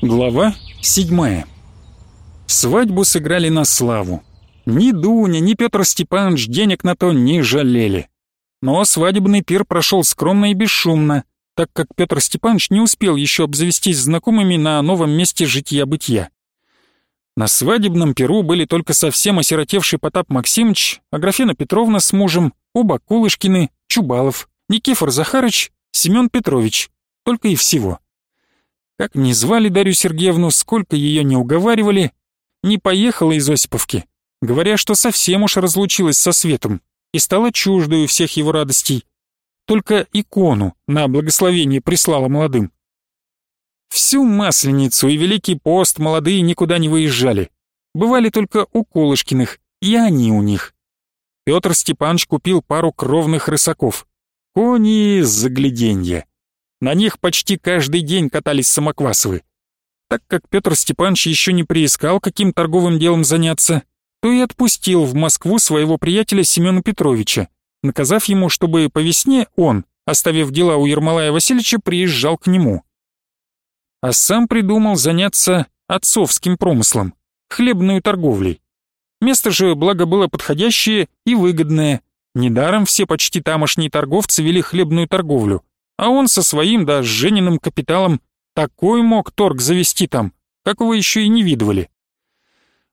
Глава седьмая. Свадьбу сыграли на славу. Ни Дуня, ни Петр Степанович денег на то не жалели. Но свадебный пир прошел скромно и бесшумно, так как Петр Степанович не успел еще обзавестись знакомыми на новом месте житья-бытия. На свадебном пиру были только совсем осиротевший Потап Максимович, Аграфена Петровна с мужем, оба Кулышкины, Чубалов, Никифор Захарыч, Семен Петрович. Только и всего. Как ни звали Дарью Сергеевну, сколько ее не уговаривали, не поехала из Осиповки, говоря, что совсем уж разлучилась со светом и стала чуждою всех его радостей. Только икону на благословение прислала молодым. Всю Масленицу и Великий пост молодые никуда не выезжали. Бывали только у Колышкиных, и они у них. Петр Степанович купил пару кровных рысаков. Кони загляденья. На них почти каждый день катались Самоквасовы. Так как Петр Степанович еще не приискал, каким торговым делом заняться, то и отпустил в Москву своего приятеля Семена Петровича, наказав ему, чтобы по весне он, оставив дела у Ермолая Васильевича, приезжал к нему. А сам придумал заняться отцовским промыслом, хлебную торговлей. Место же, благо, было подходящее и выгодное. Недаром все почти тамошние торговцы вели хлебную торговлю, а он со своим, да, с Жениным капиталом такой мог торг завести там, какого еще и не видывали.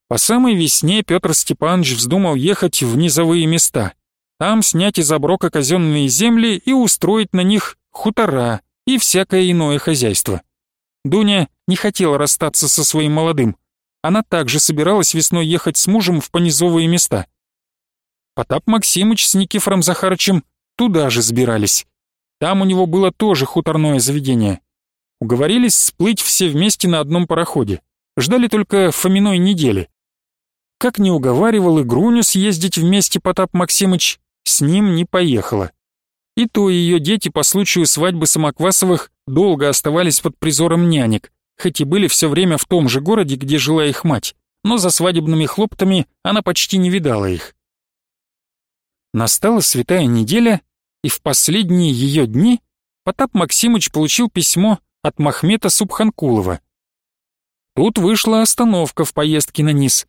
По самой весне Петр Степанович вздумал ехать в низовые места, там снять из оброка казенные земли и устроить на них хутора и всякое иное хозяйство. Дуня не хотела расстаться со своим молодым. Она также собиралась весной ехать с мужем в понизовые места. Потап Максимыч с Никифором Захарычем туда же сбирались. Там у него было тоже хуторное заведение. Уговорились сплыть все вместе на одном пароходе. Ждали только Фоминой недели. Как не уговаривал и Груню съездить вместе Потап Максимыч, с ним не поехала. И то ее дети по случаю свадьбы Самоквасовых долго оставались под призором нянек, хоть и были все время в том же городе, где жила их мать, но за свадебными хлоптами она почти не видала их. Настала святая неделя, и в последние ее дни Потап Максимыч получил письмо от Махмета Субханкулова. Тут вышла остановка в поездке на низ.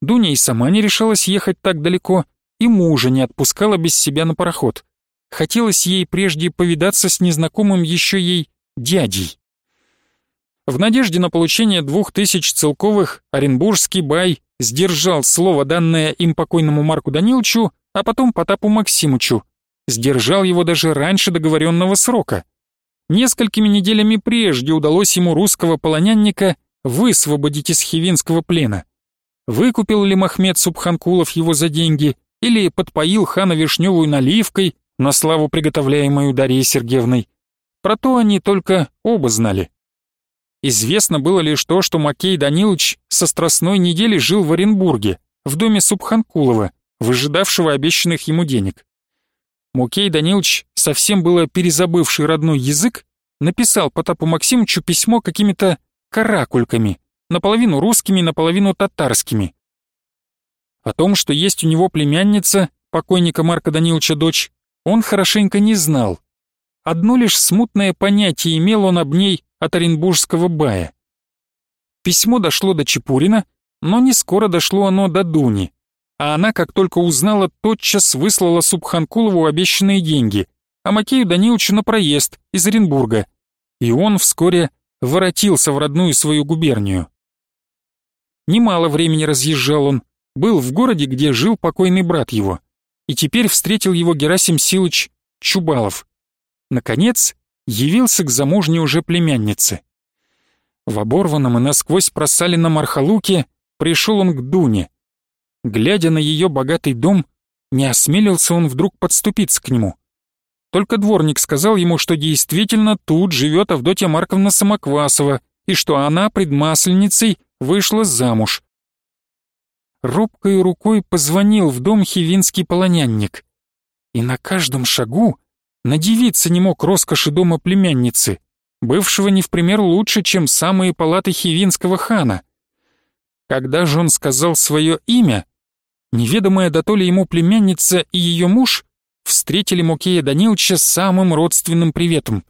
Дуня и сама не решалась ехать так далеко, и мужа не отпускала без себя на пароход. Хотелось ей прежде повидаться с незнакомым еще ей дядей. В надежде на получение двух тысяч целковых Оренбургский бай сдержал слово, данное им покойному Марку Даниловичу, а потом Потапу Максимычу, сдержал его даже раньше договоренного срока. Несколькими неделями прежде удалось ему русского полонянника высвободить из хивинского плена. Выкупил ли Махмед Субханкулов его за деньги или подпоил хана вишневую наливкой, на славу приготовляемую Дарьей Сергеевной, про то они только оба знали. Известно было лишь то, что Макей Данилович со страстной недели жил в Оренбурге, в доме Субханкулова, выжидавшего обещанных ему денег. Мукей Данилович, совсем было перезабывший родной язык, написал Потапу Максимовичу письмо какими-то каракульками, наполовину русскими, наполовину татарскими. О том, что есть у него племянница, покойника Марка Даниловича дочь, он хорошенько не знал. Одно лишь смутное понятие имел он об ней от Оренбургского бая. Письмо дошло до Чепурина, но не скоро дошло оно до Дуни а она, как только узнала, тотчас выслала Субханкулову обещанные деньги, а Макею Даниловичу на проезд из Оренбурга, и он вскоре воротился в родную свою губернию. Немало времени разъезжал он, был в городе, где жил покойный брат его, и теперь встретил его Герасим Силыч Чубалов. Наконец, явился к замужней уже племяннице. В оборванном и насквозь просаленном архалуке пришел он к Дуне, Глядя на ее богатый дом, не осмелился он вдруг подступиться к нему. Только дворник сказал ему, что действительно тут живет Авдотья Марковна Самоквасова и что она предмасленницей вышла замуж. Робкой рукой позвонил в дом хивинский полонянник. И на каждом шагу надевиться не мог роскоши дома племянницы, бывшего не в пример лучше, чем самые палаты хивинского хана. Когда же он сказал свое имя, Неведомая до то ли ему племянница и ее муж встретили Мукея Даниловича самым родственным приветом.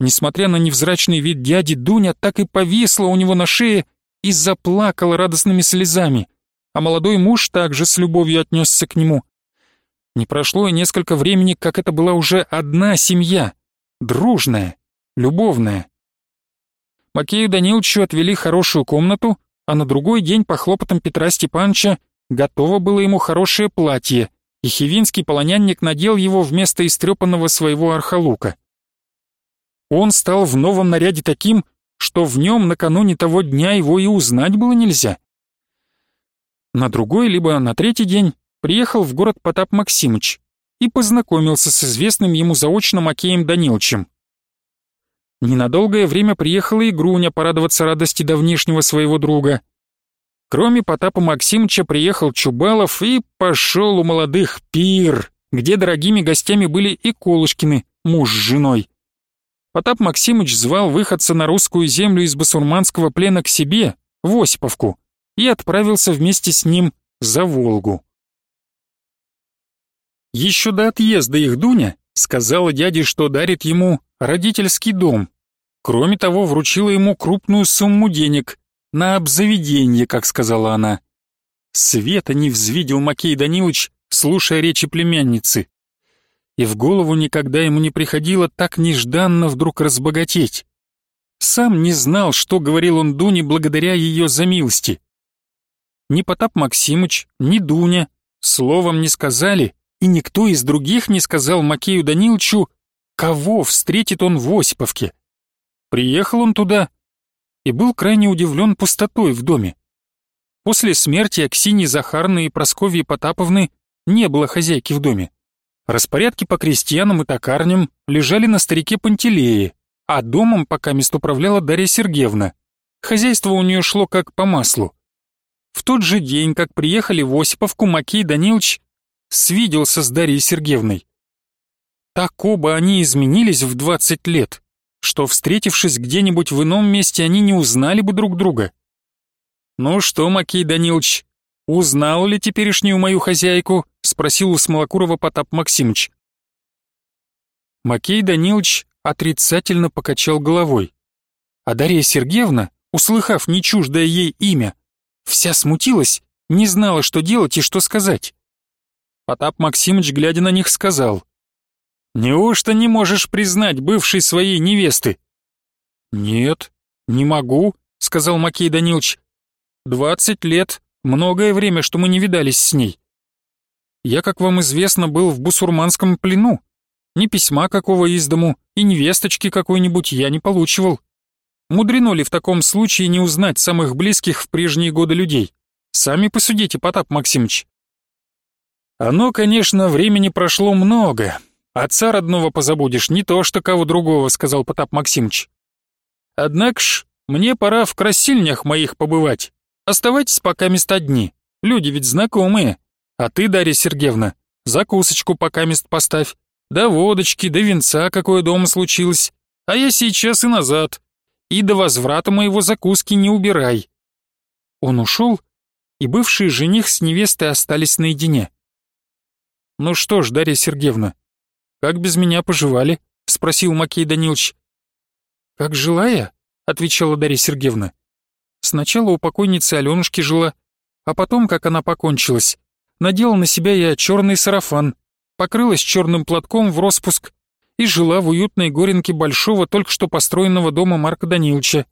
Несмотря на невзрачный вид дяди, Дуня так и повисла у него на шее и заплакала радостными слезами, а молодой муж также с любовью отнесся к нему. Не прошло и несколько времени, как это была уже одна семья, дружная, любовная. Макею Даниловичу отвели хорошую комнату, а на другой день по хлопотам Петра Степановича готово было ему хорошее платье, и хивинский полонянник надел его вместо истрепанного своего архалука. Он стал в новом наряде таким, что в нем накануне того дня его и узнать было нельзя. На другой, либо на третий день приехал в город Потап Максимыч и познакомился с известным ему заочно Макеем Даниловичем. Ненадолгое время приехала и Груня порадоваться радости давнишнего своего друга. Кроме Потапа Максимовича приехал Чубалов и пошел у молодых пир, где дорогими гостями были и Колышкины, муж с женой. Потап Максимыч звал выходца на русскую землю из басурманского плена к себе, в Осиповку, и отправился вместе с ним за Волгу. Еще до отъезда их Дуня сказала дяде, что дарит ему родительский дом. Кроме того, вручила ему крупную сумму денег на обзаведение, как сказала она. Света не взвидел Макей Данилович, слушая речи племянницы. И в голову никогда ему не приходило так нежданно вдруг разбогатеть. Сам не знал, что говорил он Дуне благодаря ее замилости. Ни Потап Максимыч, ни Дуня словом не сказали, и никто из других не сказал Макею Даниловичу, кого встретит он в Осиповке. Приехал он туда и был крайне удивлен пустотой в доме. После смерти Аксиньи Захарны и Просковьи Потаповны не было хозяйки в доме. Распорядки по крестьянам и токарням лежали на старике Пантелее, а домом пока мест управляла Дарья Сергеевна. Хозяйство у нее шло как по маслу. В тот же день, как приехали в Осиповку, Макей Данилович свиделся с Дарьей Сергеевной. Так оба они изменились в 20 лет, что, встретившись где-нибудь в ином месте, они не узнали бы друг друга. «Ну что, Макей Данилович, узнал ли теперешнюю мою хозяйку?» — спросил у Смолокурова Потап Максимыч. Макей Данилович отрицательно покачал головой. А Дарья Сергеевна, услыхав нечуждое ей имя, вся смутилась, не знала, что делать и что сказать. Потап Максимыч, глядя на них, сказал. «Неужто не можешь признать бывшей своей невесты?» «Нет, не могу», — сказал Макей Данилович. «Двадцать лет, многое время, что мы не видались с ней. Я, как вам известно, был в бусурманском плену. Ни письма какого из дому, и невесточки какой-нибудь я не получивал. Мудрено ли в таком случае не узнать самых близких в прежние годы людей? Сами посудите, Потап Максимыч. Оно, конечно, времени прошло много. Отца родного позабудешь, не то что кого другого, сказал Потап Максимыч. Однако ж, мне пора в красильнях моих побывать. Оставайтесь пока места дни. Люди ведь знакомые. А ты, Дарья Сергеевна, закусочку пока мест поставь. Да водочки, да венца, какое дома случилось. А я сейчас и назад. И до возврата моего закуски не убирай. Он ушел, и бывший жених с невестой остались наедине. «Ну что ж, Дарья Сергеевна, как без меня поживали?» — спросил Макей Данилович. «Как жила я?» — отвечала Дарья Сергеевна. «Сначала у покойницы Аленушки жила, а потом, как она покончилась, надела на себя я черный сарафан, покрылась черным платком в распуск и жила в уютной горенке большого, только что построенного дома Марка Даниловича.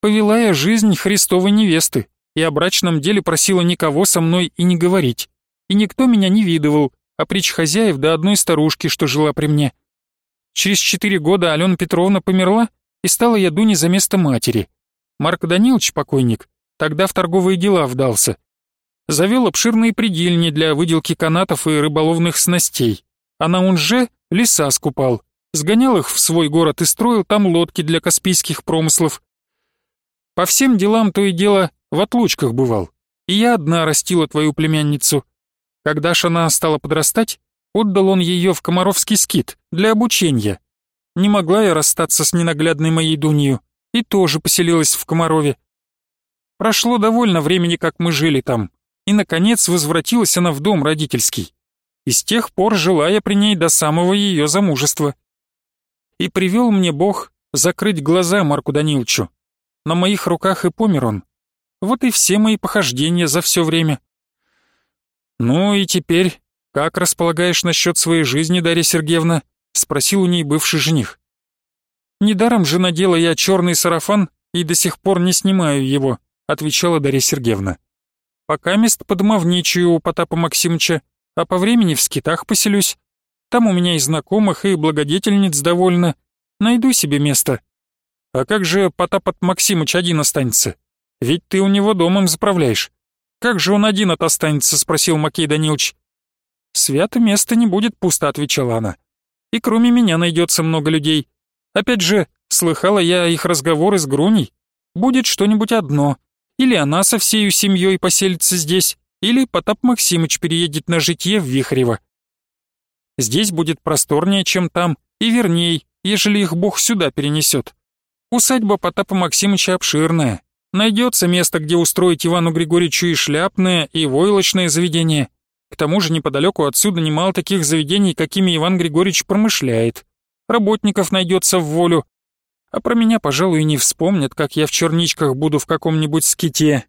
Повела я жизнь Христовой невесты и о брачном деле просила никого со мной и не говорить. И никто меня не видывал, а притч хозяев до одной старушки, что жила при мне. Через четыре года Алена Петровна померла, и стала я Дуне за место матери. Марк Данилович, покойник, тогда в торговые дела вдался. Завел обширные предельни для выделки канатов и рыболовных снастей, а на Унже леса скупал, сгонял их в свой город и строил там лодки для каспийских промыслов. По всем делам то и дело в отлучках бывал, и я одна растила твою племянницу. Когда ж она стала подрастать, отдал он ее в Комаровский скит для обучения. Не могла я расстаться с ненаглядной моей Дунью и тоже поселилась в Комарове. Прошло довольно времени, как мы жили там, и, наконец, возвратилась она в дом родительский. И с тех пор жила я при ней до самого ее замужества. И привел мне Бог закрыть глаза Марку Даниловичу. На моих руках и помер он. Вот и все мои похождения за все время. Ну и теперь, как располагаешь насчет своей жизни, Дарья Сергеевна? Спросил у ней бывший жених. Недаром же надела я черный сарафан и до сих пор не снимаю его, отвечала Дарья Сергеевна. Пока мест подмовничаю у Потапа Максимовича, а по времени в скитах поселюсь. Там у меня и знакомых, и благодетельниц довольно. Найду себе место. А как же Потап от Максимыч один останется? Ведь ты у него домом заправляешь. Как же он один от останется, спросил Макей Данилович. Свято место не будет пусто, отвечала она. И кроме меня найдется много людей. Опять же, слыхала я их разговоры с Груней. Будет что-нибудь одно. Или она со всей семьей поселится здесь, или Потап Максимыч переедет на житье в Вихрево. Здесь будет просторнее, чем там, и верней, ежели их Бог сюда перенесет. Усадьба Потапа Максимыча обширная. Найдется место, где устроить Ивану Григорьевичу и шляпное, и войлочное заведение. К тому же неподалеку отсюда немало таких заведений, какими Иван Григорьевич промышляет. Работников найдется в волю. А про меня, пожалуй, не вспомнят, как я в черничках буду в каком-нибудь ските.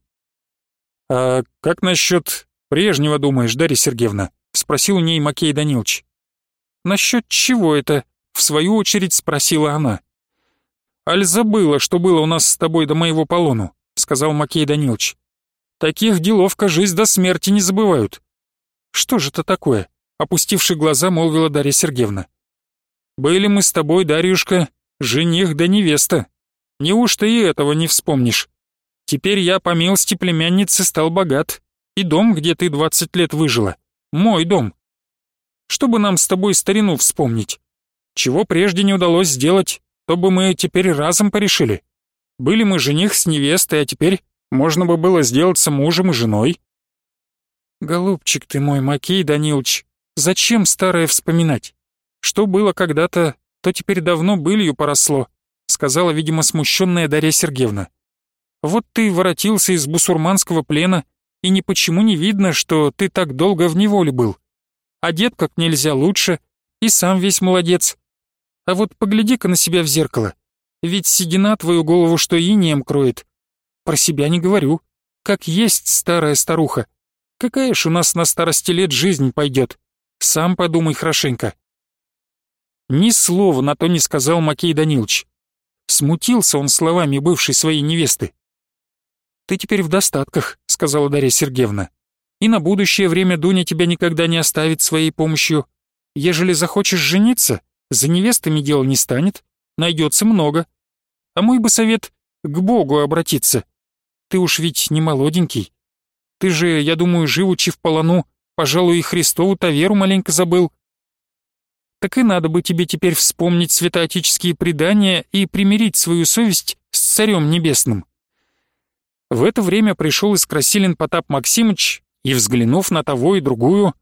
«А как насчет прежнего думаешь, Дарья Сергеевна?» — спросил у ней Макей Данилович. «Насчет чего это?» — в свою очередь спросила она. «Аль забыла, что было у нас с тобой до моего полону», — сказал Макей Данилович. «Таких делов, кажись, до смерти не забывают». «Что же это такое?» — опустивши глаза, молвила Дарья Сергеевна. «Были мы с тобой, Дарьюшка, жених да невеста. Неужто и этого не вспомнишь? Теперь я по милости племянницы стал богат, и дом, где ты двадцать лет выжила, мой дом. Чтобы нам с тобой старину вспомнить. Чего прежде не удалось сделать, то бы мы теперь разом порешили. Были мы жених с невестой, а теперь можно бы было сделаться мужем и женой. Голубчик ты мой, Макей Данилович, зачем старое вспоминать? Что было когда-то, то теперь давно былью поросло, сказала, видимо, смущенная Дарья Сергеевна. Вот ты воротился из бусурманского плена, и ни почему не видно, что ты так долго в неволе был. Одет как нельзя лучше, и сам весь молодец. А вот погляди-ка на себя в зеркало. Ведь седина твою голову что инеем кроет. Про себя не говорю. Как есть старая старуха. Какая ж у нас на старости лет жизнь пойдет? Сам подумай хорошенько. Ни слова на то не сказал Макей Данилович. Смутился он словами бывшей своей невесты. «Ты теперь в достатках», — сказала Дарья Сергеевна. «И на будущее время Дуня тебя никогда не оставит своей помощью. Ежели захочешь жениться, за невестами дело не станет, найдется много. А мой бы совет — к Богу обратиться. Ты уж ведь не молоденький. Ты же, я думаю, живучи в полону, пожалуй, и Христову-то веру маленько забыл. Так и надо бы тебе теперь вспомнить святоотеческие предания и примирить свою совесть с Царем Небесным. В это время пришел из Красилин Потап Максимыч и, взглянув на того и другую,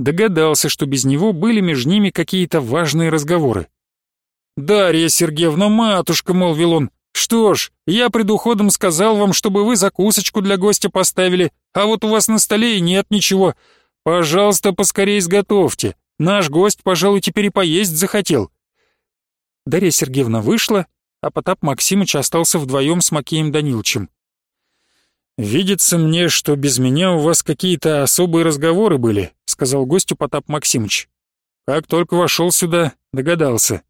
Догадался, что без него были между ними какие-то важные разговоры. «Дарья Сергеевна, матушка», — молвил он, — «что ж, я пред уходом сказал вам, чтобы вы закусочку для гостя поставили, а вот у вас на столе и нет ничего. Пожалуйста, поскорее изготовьте. Наш гость, пожалуй, теперь и поесть захотел». Дарья Сергеевна вышла, а Потап Максимыч остался вдвоем с Макеем Даниловичем. «Видится мне, что без меня у вас какие-то особые разговоры были», сказал гостю Потап Максимыч. «Как только вошел сюда, догадался».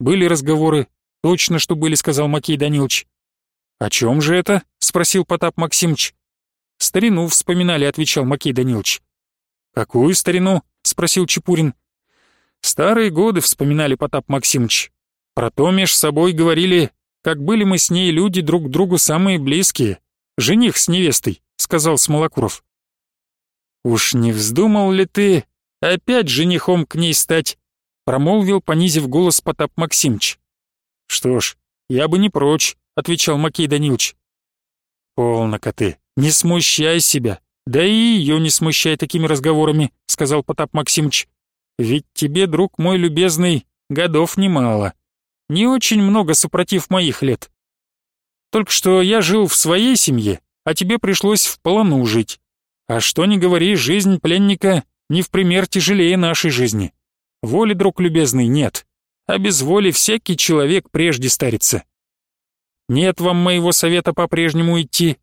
«Были разговоры, точно что были», сказал Макей Данилович. «О чем же это?» — спросил Потап Максимыч. «Старину вспоминали», — отвечал Макей Данилович. «Какую старину?» — спросил Чепурин. «Старые годы вспоминали Потап Максимыч. Про то меж собой говорили, как были мы с ней люди друг другу самые близкие, жених с невестой», — сказал Смолокуров. «Уж не вздумал ли ты опять женихом к ней стать?» — промолвил, понизив голос Потап Максимыч. «Что ж, я бы не прочь», — отвечал Макей Данилович. «Полно-ка ты, не смущай себя, да и ее не смущай такими разговорами», — сказал Потап Максимыч. «Ведь тебе, друг мой любезный, годов немало. Не очень много супротив моих лет. Только что я жил в своей семье, а тебе пришлось в полону жить. А что ни говори, жизнь пленника не в пример тяжелее нашей жизни. Воли, друг любезный, нет. а без воли всякий человек прежде старится. Нет вам моего совета по-прежнему идти.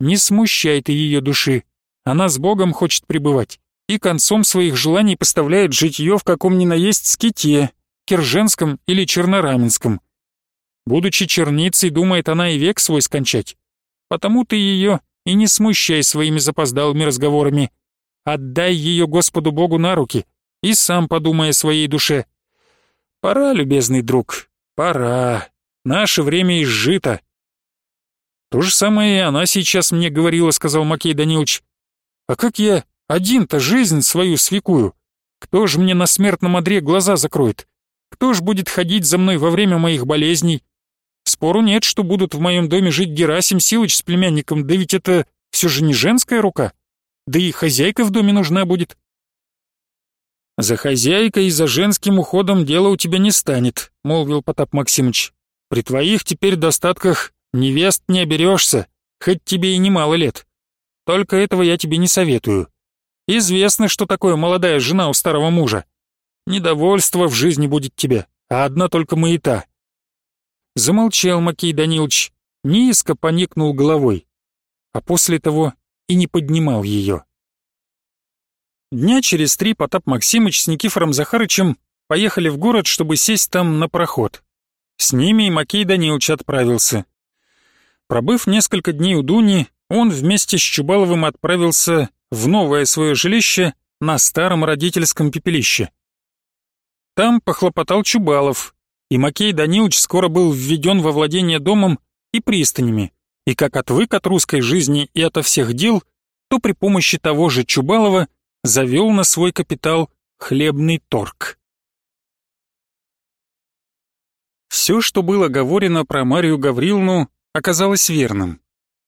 Не смущай ты ее души. Она с Богом хочет пребывать и концом своих желаний поставляет житье в каком ни наесть ските, Кирженском или Чернораменском. Будучи черницей, думает она и век свой скончать. Потому ты ее и не смущай своими запоздалыми разговорами. Отдай ее Господу Богу на руки и сам подумай о своей душе. Пора, любезный друг, пора. Наше время изжито. То же самое и она сейчас мне говорила, сказал Макей Данилович. А как я один-то жизнь свою свекую? Кто же мне на смертном одре глаза закроет? Кто ж будет ходить за мной во время моих болезней? Спору нет, что будут в моем доме жить Герасим Силыч с племянником, да ведь это все же не женская рука. Да и хозяйка в доме нужна будет. «За хозяйкой и за женским уходом дело у тебя не станет», — молвил Потап Максимыч. При твоих теперь достатках невест не оберешься, хоть тебе и немало лет. Только этого я тебе не советую. Известно, что такое молодая жена у старого мужа. Недовольство в жизни будет тебе, а одна только маята». Замолчал Макей Данилович, низко поникнул головой, а после того и не поднимал ее. Дня через три Потап Максимыч с Никифором Захарычем поехали в город, чтобы сесть там на проход. С ними и Макей Данилович отправился. Пробыв несколько дней у Дуни, он вместе с Чубаловым отправился в новое свое жилище на старом родительском пепелище. Там похлопотал Чубалов, и Макей Данилович скоро был введен во владение домом и пристанями, и как отвык от русской жизни и ото всех дел, то при помощи того же Чубалова завел на свой капитал хлебный торг. Все, что было говорено про Марию Гавриловну, оказалось верным.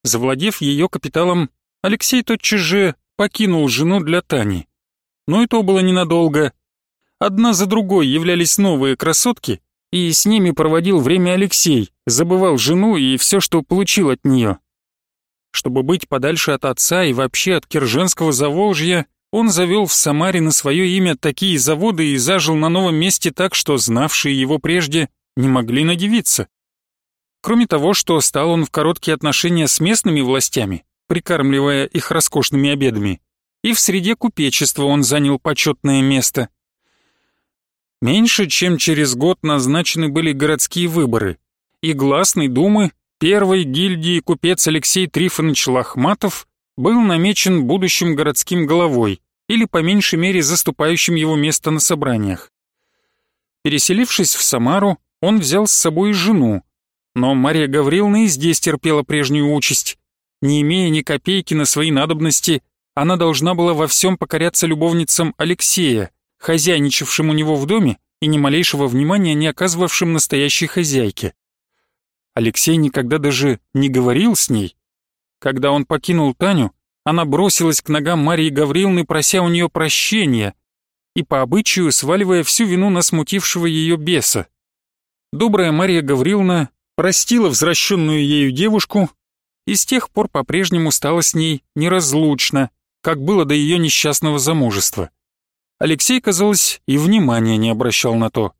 Завладев ее капиталом, Алексей тотчас же покинул жену для Тани. Но и то было ненадолго. Одна за другой являлись новые красотки, и с ними проводил время Алексей, забывал жену и все, что получил от нее. Чтобы быть подальше от отца и вообще от Кирженского Заволжья, он завел в Самаре на свое имя такие заводы и зажил на новом месте так, что знавшие его прежде не могли надевиться. Кроме того, что стал он в короткие отношения с местными властями, прикармливая их роскошными обедами, и в среде купечества он занял почетное место. Меньше чем через год назначены были городские выборы, и гласной думы первой гильдии купец Алексей Трифонович Лохматов был намечен будущим городским головой или по меньшей мере заступающим его место на собраниях. Переселившись в Самару, он взял с собой жену, но Мария Гавриловна и здесь терпела прежнюю участь. Не имея ни копейки на свои надобности, она должна была во всем покоряться любовницам Алексея, хозяйничавшим у него в доме и ни малейшего внимания не оказывавшим настоящей хозяйке. Алексей никогда даже не говорил с ней. Когда он покинул Таню, она бросилась к ногам Марии Гавриловны, прося у нее прощения, и по обычаю сваливая всю вину на смутившего ее беса добрая Мария Гавриловна простила возвращенную ею девушку и с тех пор по-прежнему стала с ней неразлучна, как было до ее несчастного замужества. Алексей, казалось, и внимания не обращал на то.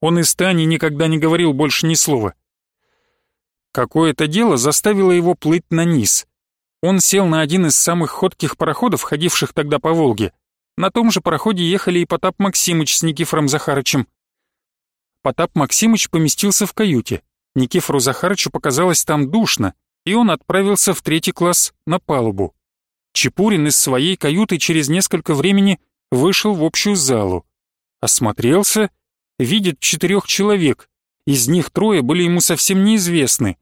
Он из Тани никогда не говорил больше ни слова. Какое-то дело заставило его плыть на низ. Он сел на один из самых ходких пароходов, ходивших тогда по Волге. На том же пароходе ехали и Потап Максимыч с Никифором Захарычем. Потап Максимыч поместился в каюте. Никифору Захарычу показалось там душно, и он отправился в третий класс на палубу. Чепурин из своей каюты через несколько времени вышел в общую залу. Осмотрелся, видит четырех человек, из них трое были ему совсем неизвестны.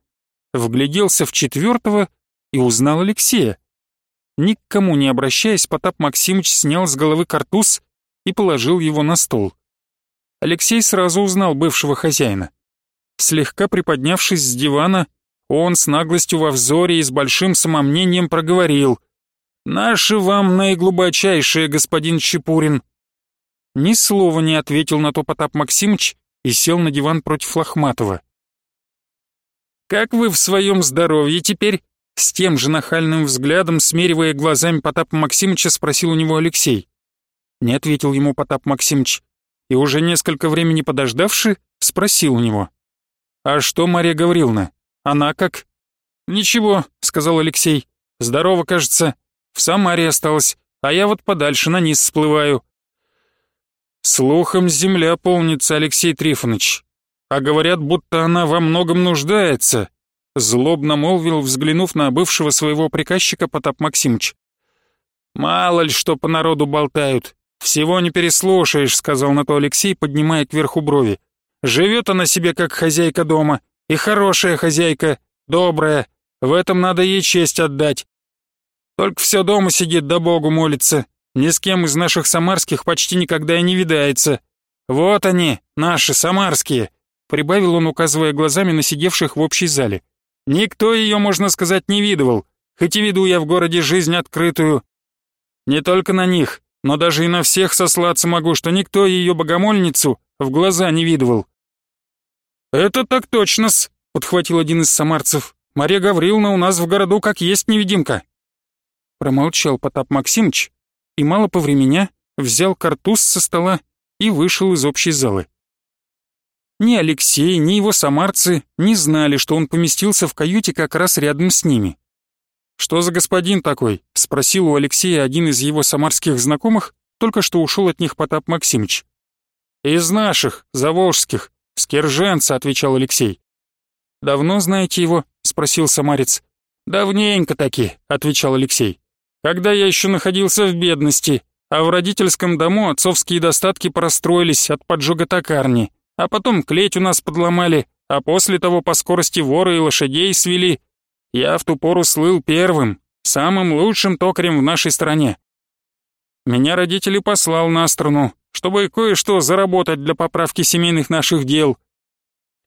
Вгляделся в четвертого и узнал Алексея. Никому не обращаясь, Потап Максимыч снял с головы картуз и положил его на стол. Алексей сразу узнал бывшего хозяина. Слегка приподнявшись с дивана, он с наглостью во взоре и с большим самомнением проговорил «Наши вам наиглубочайшие, господин Чепурин». Ни слова не ответил на то Потап Максимыч и сел на диван против Лохматова. «Как вы в своем здоровье теперь?» С тем же нахальным взглядом, смеривая глазами Потапа Максимыча, спросил у него Алексей. Не ответил ему Потап Максимыч и уже несколько времени подождавши, спросил у него. «А что Мария Гавриловна? Она как?» «Ничего», — сказал Алексей. «Здорово, кажется. В Самаре осталась, а я вот подальше на низ всплываю». «Слухом земля полнится, Алексей Трифонович. А говорят, будто она во многом нуждается», — злобно молвил, взглянув на бывшего своего приказчика Потап Максимыч. «Мало ли что по народу болтают. Всего не переслушаешь», — сказал на то Алексей, поднимая кверху брови. «Живет она себе как хозяйка дома, и хорошая хозяйка, добрая. В этом надо ей честь отдать. Только все дома сидит, да Богу молится. Ни с кем из наших самарских почти никогда и не видается. Вот они, наши самарские», — прибавил он, указывая глазами на сидевших в общей зале. «Никто ее, можно сказать, не видывал, хоть и веду я в городе жизнь открытую. Не только на них, но даже и на всех сослаться могу, что никто ее богомольницу в глаза не видывал». «Это так точно-с», — подхватил один из самарцев. «Мария Гавриловна у нас в городу как есть невидимка». Промолчал Потап Максимыч и, мало повременя, взял картуз со стола и вышел из общей залы. Ни Алексей, ни его самарцы не знали, что он поместился в каюте как раз рядом с ними. «Что за господин такой?» — спросил у Алексея один из его самарских знакомых, только что ушел от них Потап Максимыч. «Из наших, заволжских, скерженца», — отвечал Алексей. «Давно знаете его?» — спросил самарец. «Давненько таки», — отвечал Алексей. «Когда я еще находился в бедности, а в родительском дому отцовские достатки простроились от поджога токарни, а потом клеть у нас подломали, а после того по скорости воры и лошадей свели, я в ту пору слыл первым, самым лучшим токарем в нашей стране. Меня родители послал на страну, чтобы кое-что заработать для поправки семейных наших дел.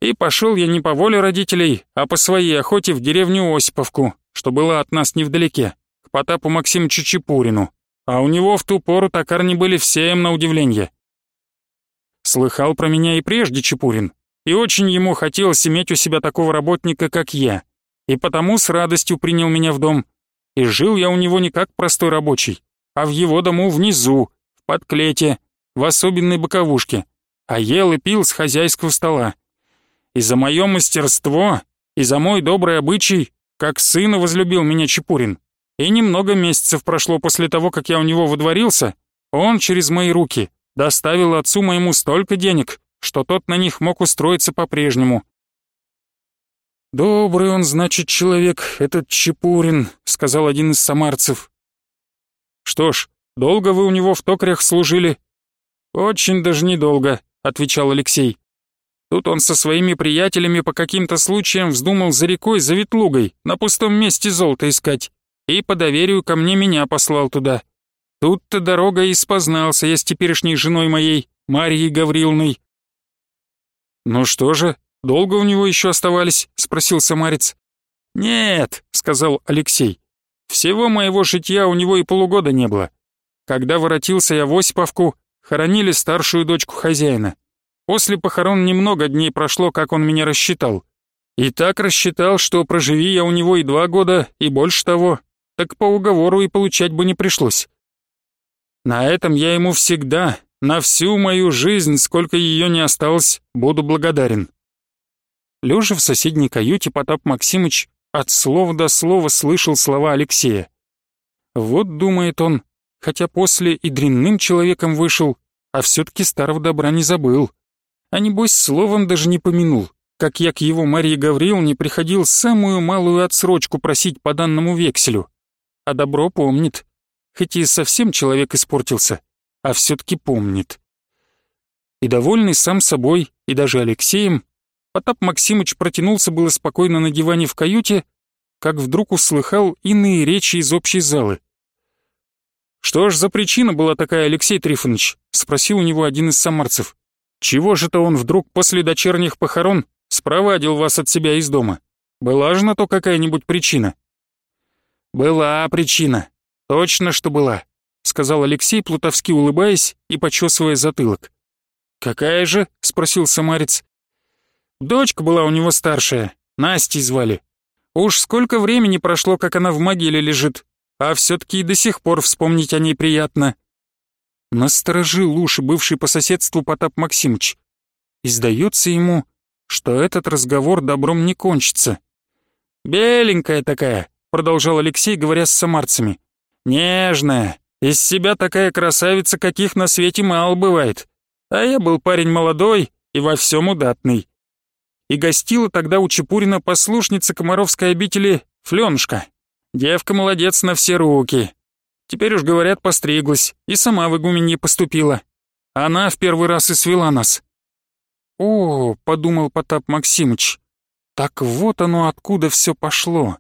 И пошел я не по воле родителей, а по своей охоте в деревню Осиповку, что была от нас невдалеке, к Потапу Максиму Чичипурину. А у него в ту пору токарни были всем на удивление. Слыхал про меня и прежде Чепурин, и очень ему хотелось иметь у себя такого работника, как я и потому с радостью принял меня в дом. И жил я у него не как простой рабочий, а в его дому внизу, в подклете, в особенной боковушке, а ел и пил с хозяйского стола. И за мое мастерство, и за мой добрый обычай, как сына возлюбил меня Чепурин. И немного месяцев прошло после того, как я у него водворился, он через мои руки доставил отцу моему столько денег, что тот на них мог устроиться по-прежнему. «Добрый он, значит, человек, этот Чепурин», — сказал один из самарцев. «Что ж, долго вы у него в токарях служили?» «Очень даже недолго», — отвечал Алексей. Тут он со своими приятелями по каким-то случаям вздумал за рекой, за Ветлугой, на пустом месте золото искать, и по доверию ко мне меня послал туда. Тут-то дорога и спознался я с теперешней женой моей, Марьей Гавриловной. «Ну что же, Долго у него еще оставались?» — спросил самарец. «Нет», — сказал Алексей. «Всего моего житья у него и полугода не было. Когда воротился я в Осиповку, хоронили старшую дочку хозяина. После похорон немного дней прошло, как он меня рассчитал. И так рассчитал, что проживи я у него и два года, и больше того, так по уговору и получать бы не пришлось. На этом я ему всегда, на всю мою жизнь, сколько ее не осталось, буду благодарен. Лежа в соседней каюте, Потап Максимыч от слова до слова слышал слова Алексея. Вот, думает он, хотя после и дрянным человеком вышел, а все-таки старого добра не забыл. А небось, словом даже не помянул, как я к его Марии Гавриловне приходил самую малую отсрочку просить по данному векселю. А добро помнит, хоть и совсем человек испортился, а все-таки помнит. И довольный сам собой, и даже Алексеем, Потап Максимыч протянулся было спокойно на диване в каюте, как вдруг услыхал иные речи из общей залы. «Что ж за причина была такая, Алексей Трифонович?» — спросил у него один из самарцев. «Чего же-то он вдруг после дочерних похорон спровадил вас от себя из дома? Была же на то какая-нибудь причина?» «Была причина. Точно, что была», — сказал Алексей, плутовски улыбаясь и почесывая затылок. «Какая же?» — спросил самарец. Дочка была у него старшая, Настей звали. Уж сколько времени прошло, как она в могиле лежит, а все-таки и до сих пор вспомнить о ней приятно. Насторожил уши бывший по соседству Потап Максимыч. и сдается ему, что этот разговор добром не кончится. «Беленькая такая», — продолжал Алексей, говоря с самарцами. «Нежная, из себя такая красавица, каких на свете мало бывает. А я был парень молодой и во всем удатный. И гостила тогда у Чепурина послушница комаровской обители Флёнушка. Девка молодец на все руки. Теперь уж, говорят, постриглась и сама в игуменье поступила. Она в первый раз и свела нас. «О, — подумал Потап Максимыч, — так вот оно откуда все пошло.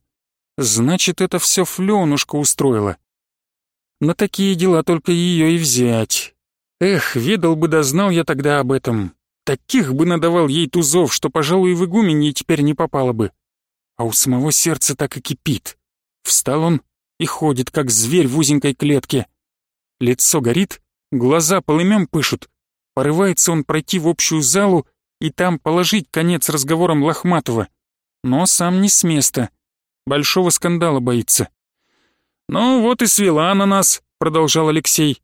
Значит, это все Флёнушка устроила. На такие дела только ее и взять. Эх, ведал бы да я тогда об этом. Таких бы надавал ей тузов, что, пожалуй, в игуменье теперь не попало бы. А у самого сердца так и кипит. Встал он и ходит, как зверь в узенькой клетке. Лицо горит, глаза полымем пышут. Порывается он пройти в общую залу и там положить конец разговорам Лохматова. Но сам не с места. Большого скандала боится. «Ну вот и свела на нас», — продолжал Алексей.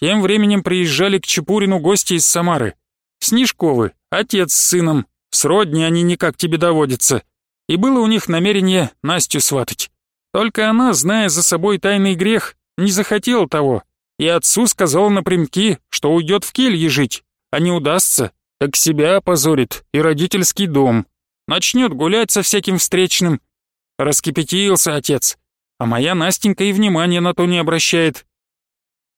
Тем временем приезжали к Чепурину гости из Самары. Снежковы, отец с сыном, сродни они никак тебе доводятся. И было у них намерение Настю сватать. Только она, зная за собой тайный грех, не захотела того, и отцу сказала напрямки, что уйдет в келье жить, а не удастся, так себя опозорит и родительский дом. Начнет гулять со всяким встречным. Раскипятился отец, а моя Настенька и внимания на то не обращает.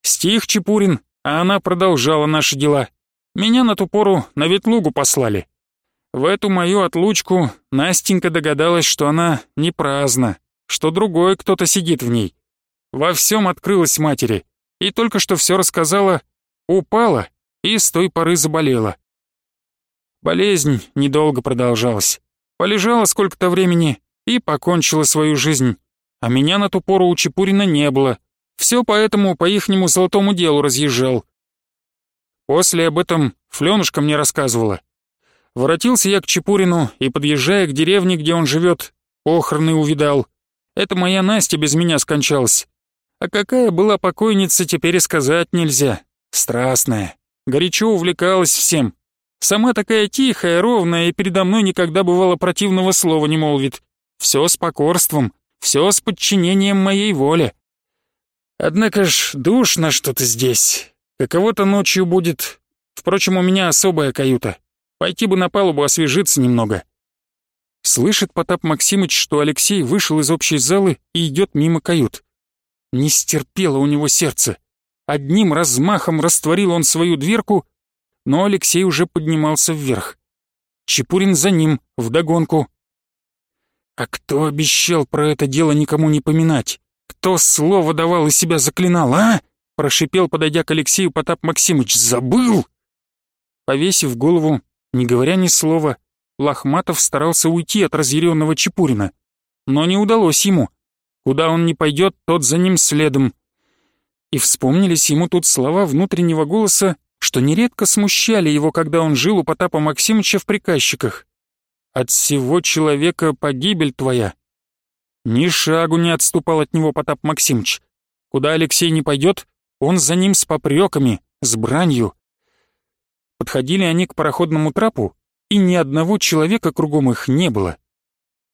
Стих Чепурин, а она продолжала наши дела. Меня на ту пору на Ветлугу послали. В эту мою отлучку Настенька догадалась, что она не праздна, что другой кто-то сидит в ней. Во всем открылась матери, и только что все рассказала, упала и с той поры заболела. Болезнь недолго продолжалась. Полежала сколько-то времени и покончила свою жизнь. А меня на ту пору у Чепурина не было. Все поэтому по ихнему золотому делу разъезжал. После об этом Флёнушка мне рассказывала. Воротился я к Чепурину и, подъезжая к деревне, где он живет, похороны увидал. Это моя Настя без меня скончалась. А какая была покойница, теперь и сказать нельзя. Страстная. Горячо увлекалась всем. Сама такая тихая, ровная, и передо мной никогда бывало противного слова не молвит. Все с покорством, все с подчинением моей воле. Однако ж душно что-то здесь. Каково-то ночью будет. Впрочем, у меня особая каюта. Пойти бы на палубу освежиться немного. Слышит Потап Максимыч, что Алексей вышел из общей залы и идет мимо кают. Не стерпело у него сердце. Одним размахом растворил он свою дверку, но Алексей уже поднимался вверх. Чепурин за ним, вдогонку. А кто обещал про это дело никому не поминать? Кто слово давал и себя заклинал, а? Прошипел, подойдя к Алексею Потап Максимыч. Забыл! Повесив голову, не говоря ни слова, Лохматов старался уйти от разъяренного Чепурина. Но не удалось ему. Куда он не пойдет, тот за ним следом. И вспомнились ему тут слова внутреннего голоса, что нередко смущали его, когда он жил у Потапа Максимыча в приказчиках. «От всего человека погибель твоя, ни шагу не отступал от него Потап Максимыч. Куда Алексей не пойдет, он за ним с попреками, с бранью. Подходили они к пароходному трапу, и ни одного человека кругом их не было.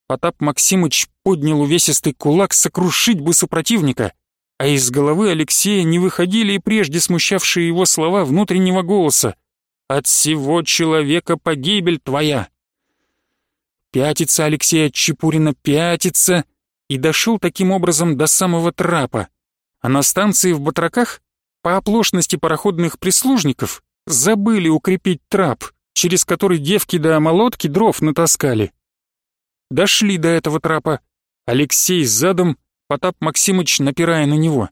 Потап Максимыч поднял увесистый кулак сокрушить бы супротивника, а из головы Алексея не выходили и прежде смущавшие его слова внутреннего голоса «От всего человека погибель твоя». Пятится Алексей от Чепурина, пятится — и дошел таким образом до самого трапа. А на станции в Батраках по оплошности пароходных прислужников забыли укрепить трап, через который девки до молотки дров натаскали. Дошли до этого трапа. Алексей задом, Потап Максимыч напирая на него.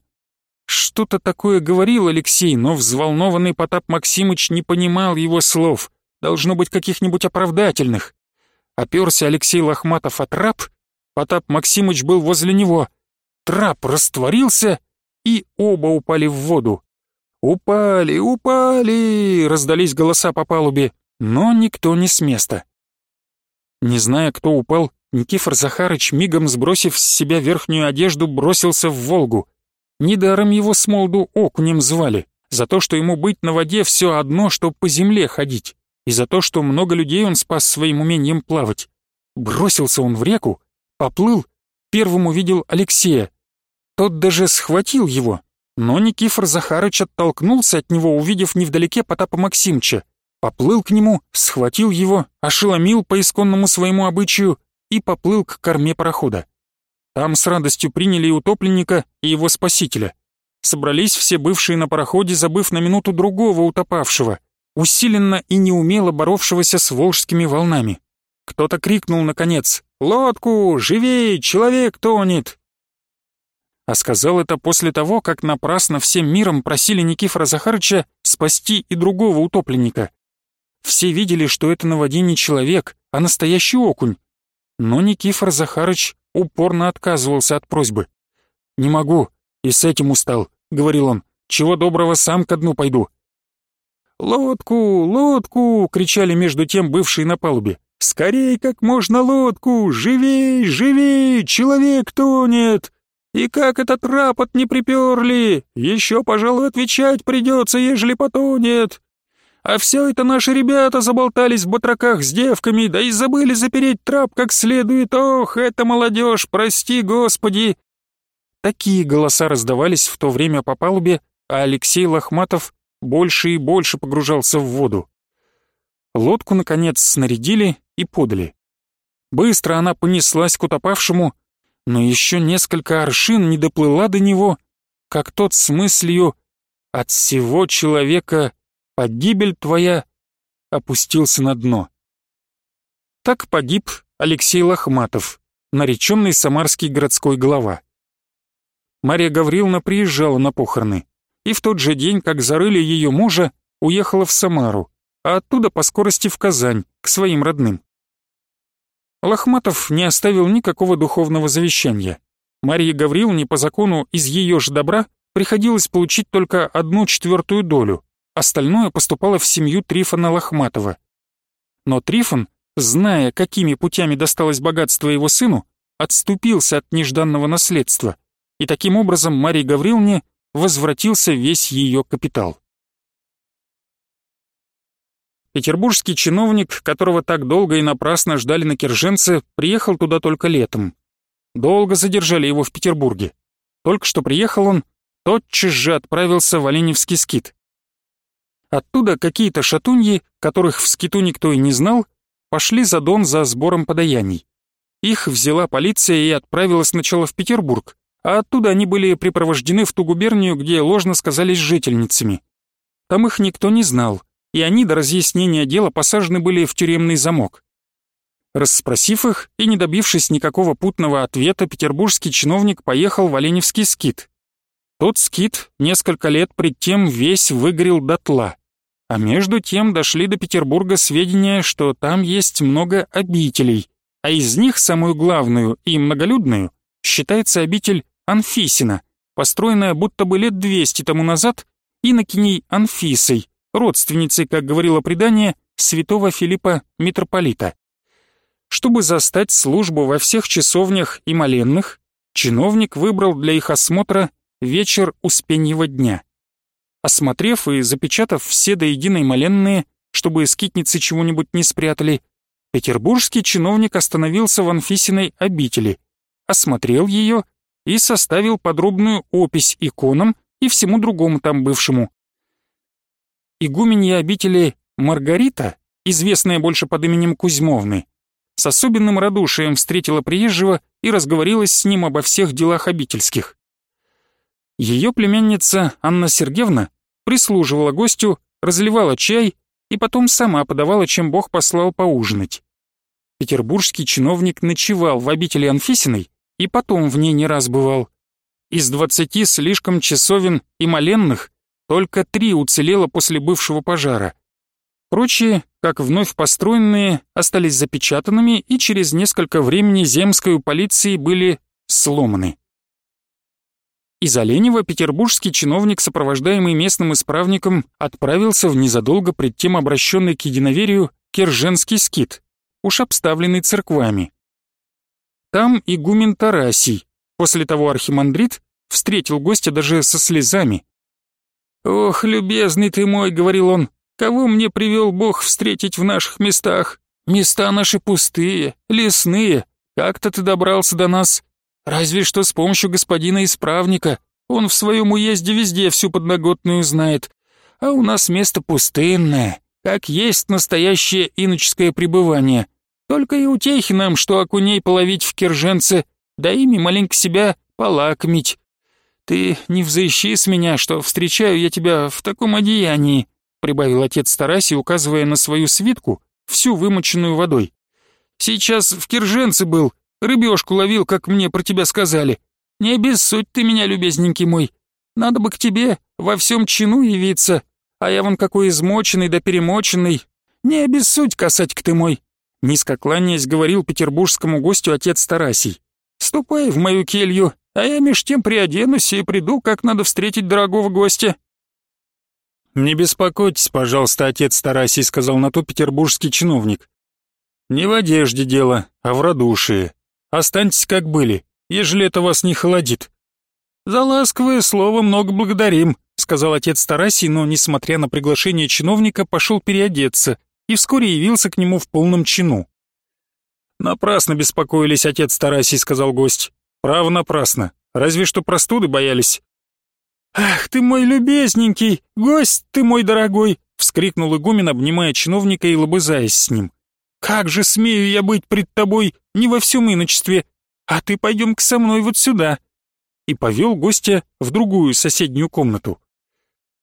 Что-то такое говорил Алексей, но взволнованный Потап Максимыч не понимал его слов, должно быть каких-нибудь оправдательных. Оперся Алексей Лохматов от трап Потап Максимыч был возле него. Трап растворился, и оба упали в воду. «Упали, упали!» — раздались голоса по палубе, но никто не с места. Не зная, кто упал, Никифор Захарыч, мигом сбросив с себя верхнюю одежду, бросился в Волгу. Недаром его с молду окунем звали, за то, что ему быть на воде все одно, что по земле ходить. И за то, что много людей он спас своим умением плавать. Бросился он в реку, поплыл, первым увидел Алексея. Тот даже схватил его, но Никифор Захарыч оттолкнулся от него, увидев невдалеке Потапа Максимча. Поплыл к нему, схватил его, ошеломил по исконному своему обычаю и поплыл к корме парохода. Там с радостью приняли и утопленника, и его спасителя. Собрались все бывшие на пароходе, забыв на минуту другого утопавшего, усиленно и неумело боровшегося с волжскими волнами. Кто-то крикнул наконец «Лодку! Живей! Человек тонет!» А сказал это после того, как напрасно всем миром просили Никифора Захарыча спасти и другого утопленника. Все видели, что это на воде не человек, а настоящий окунь. Но Никифор Захарыч упорно отказывался от просьбы. «Не могу, и с этим устал», — говорил он. «Чего доброго, сам ко дну пойду». «Лодку, лодку!» — кричали между тем бывшие на палубе. «Скорей как можно лодку! Живей, живей! Человек тонет! И как этот рапот не приперли! Еще, пожалуй, отвечать придется, ежели потонет!» А все это наши ребята заболтались в батраках с девками, да и забыли запереть трап как следует. Ох, это молодежь, прости, Господи!» Такие голоса раздавались в то время по палубе, а Алексей Лохматов больше и больше погружался в воду. Лодку, наконец, снарядили и подали. Быстро она понеслась к утопавшему, но еще несколько аршин не доплыла до него, как тот с мыслью «от всего человека погибель твоя опустился на дно. Так погиб Алексей Лохматов, нареченный самарский городской глава. Мария Гавриловна приезжала на похороны, и в тот же день, как зарыли ее мужа, уехала в Самару, а оттуда по скорости в Казань, к своим родным. Лохматов не оставил никакого духовного завещания. Марии Гавриловне по закону из ее же добра приходилось получить только одну четвертую долю, Остальное поступало в семью Трифона Лохматова. Но Трифон, зная, какими путями досталось богатство его сыну, отступился от нежданного наследства, и таким образом Марии Гавриловне возвратился весь ее капитал. Петербургский чиновник, которого так долго и напрасно ждали на Кирженце, приехал туда только летом. Долго задержали его в Петербурге. Только что приехал он, тотчас же отправился в Оленевский скит. Оттуда какие-то шатуньи, которых в скиту никто и не знал, пошли за Дон за сбором подаяний. Их взяла полиция и отправила сначала в Петербург, а оттуда они были припровождены в ту губернию, где ложно сказались жительницами. Там их никто не знал, и они до разъяснения дела посажены были в тюремный замок. Расспросив их и не добившись никакого путного ответа, петербургский чиновник поехал в Оленевский скит. Тот скит несколько лет пред тем весь выгорел дотла. А между тем дошли до Петербурга сведения, что там есть много обителей, а из них самую главную и многолюдную считается обитель Анфисина, построенная будто бы лет 200 тому назад инокиней Анфисой, родственницей, как говорило предание, святого Филиппа Митрополита. Чтобы застать службу во всех часовнях и моленных, чиновник выбрал для их осмотра вечер Успеньего дня. Осмотрев и запечатав все до единой моленные, чтобы скитницы чего-нибудь не спрятали, петербургский чиновник остановился в Анфисиной обители, осмотрел ее и составил подробную опись иконам и всему другому там бывшему. Игуменья обители Маргарита, известная больше под именем Кузьмовны, с особенным радушием встретила приезжего и разговорилась с ним обо всех делах обительских. Ее племянница Анна Сергеевна прислуживала гостю, разливала чай и потом сама подавала, чем Бог послал поужинать. Петербургский чиновник ночевал в обители Анфисиной и потом в ней не раз бывал. Из двадцати слишком часовен и моленных только три уцелело после бывшего пожара. Прочие, как вновь построенные, остались запечатанными и через несколько времени земской полиции были сломаны. Из Оленева петербургский чиновник, сопровождаемый местным исправником, отправился в незадолго пред тем обращенный к единоверию Керженский скит, уж обставленный церквами. Там игумен Тарасий, после того архимандрит, встретил гостя даже со слезами. «Ох, любезный ты мой», — говорил он, Кого мне привел Бог встретить в наших местах? Места наши пустые, лесные. Как-то ты добрался до нас. Разве что с помощью господина-исправника. Он в своем уезде везде всю подноготную знает. А у нас место пустынное, как есть настоящее иноческое пребывание. Только и утехи нам, что окуней половить в кирженце, да ими маленько себя полакомить. Ты не взыщи с меня, что встречаю я тебя в таком одеянии, прибавил отец Тараси, указывая на свою свитку, всю вымоченную водой. Сейчас в Кирженце был, рыбешку ловил, как мне про тебя сказали. Не обессудь ты меня, любезненький мой. Надо бы к тебе во всем чину явиться, а я вон какой измоченный да перемоченный. Не обессудь, касатик ты мой. Низко кланяясь, говорил петербургскому гостю отец Тарасий. «Ступай в мою келью, а я меж тем приоденусь и приду, как надо встретить дорогого гостя». «Не беспокойтесь, пожалуйста, отец Тарасий», — сказал на то петербургский чиновник. «Не в одежде дело, а в радушии. Останьтесь, как были, ежели это вас не холодит». «За ласковое слово много благодарим», — сказал отец Тарасий, но, несмотря на приглашение чиновника, пошел переодеться и вскоре явился к нему в полном чину. «Напрасно беспокоились, отец Тарасий», — сказал гость. «Право напрасно. Разве что простуды боялись. «Ах ты мой любезненький, гость ты мой дорогой!» — вскрикнул игумен, обнимая чиновника и лобызаясь с ним. «Как же смею я быть пред тобой не во всем иночестве, а ты пойдем-ка со мной вот сюда!» И повел гостя в другую соседнюю комнату.